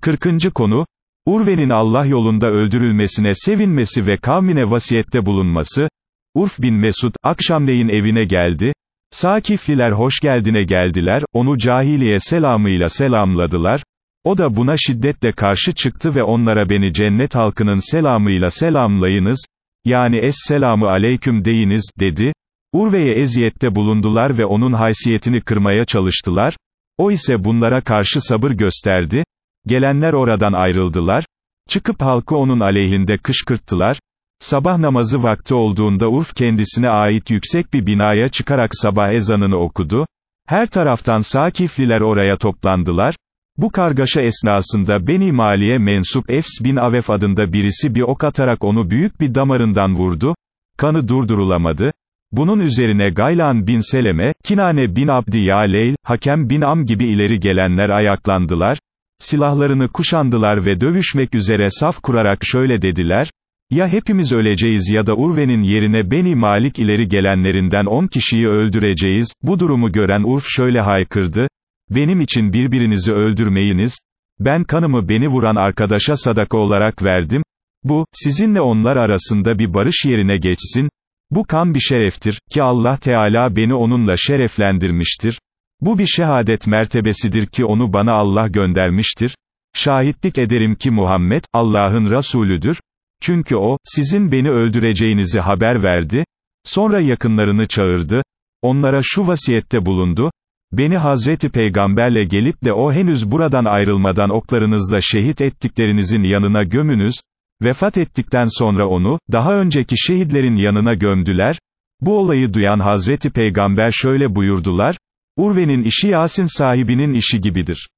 40. konu, Urve'nin Allah yolunda öldürülmesine sevinmesi ve kavmine vasiyette bulunması, Urf bin Mesud, akşamleyin evine geldi, Sakifliler hoş geldine geldiler, onu cahiliye selamıyla selamladılar, o da buna şiddetle karşı çıktı ve onlara beni cennet halkının selamıyla selamlayınız, yani es-selamu aleyküm deyiniz, dedi, Urve'ye eziyette bulundular ve onun haysiyetini kırmaya çalıştılar, o ise bunlara karşı sabır gösterdi, gelenler oradan ayrıldılar, çıkıp halkı onun aleyhinde kışkırttılar, sabah namazı vakti olduğunda Urf kendisine ait yüksek bir binaya çıkarak sabah ezanını okudu, her taraftan Sakifliler oraya toplandılar, bu kargaşa esnasında Beni Mali'ye mensup Efs bin Avef adında birisi bir ok atarak onu büyük bir damarından vurdu, kanı durdurulamadı, bunun üzerine Gaylan bin Seleme, Kinane bin Abdi Yaleyl, Hakem bin Am gibi ileri gelenler ayaklandılar, silahlarını kuşandılar ve dövüşmek üzere saf kurarak şöyle dediler, ya hepimiz öleceğiz ya da Urve'nin yerine Beni Malik ileri gelenlerinden on kişiyi öldüreceğiz, bu durumu gören Urf şöyle haykırdı, benim için birbirinizi öldürmeyiniz, ben kanımı beni vuran arkadaşa sadaka olarak verdim, bu, sizinle onlar arasında bir barış yerine geçsin, bu kan bir şereftir, ki Allah Teala beni onunla şereflendirmiştir, bu bir şehadet mertebesidir ki onu bana Allah göndermiştir, şahitlik ederim ki Muhammed, Allah'ın Resulüdür, çünkü o, sizin beni öldüreceğinizi haber verdi, sonra yakınlarını çağırdı, onlara şu vasiyette bulundu, beni Hazreti Peygamberle gelip de o henüz buradan ayrılmadan oklarınızla şehit ettiklerinizin yanına gömünüz, vefat ettikten sonra onu, daha önceki şehitlerin yanına gömdüler, bu olayı duyan Hazreti Peygamber şöyle buyurdular, Urve'nin işi Yasin sahibinin işi gibidir.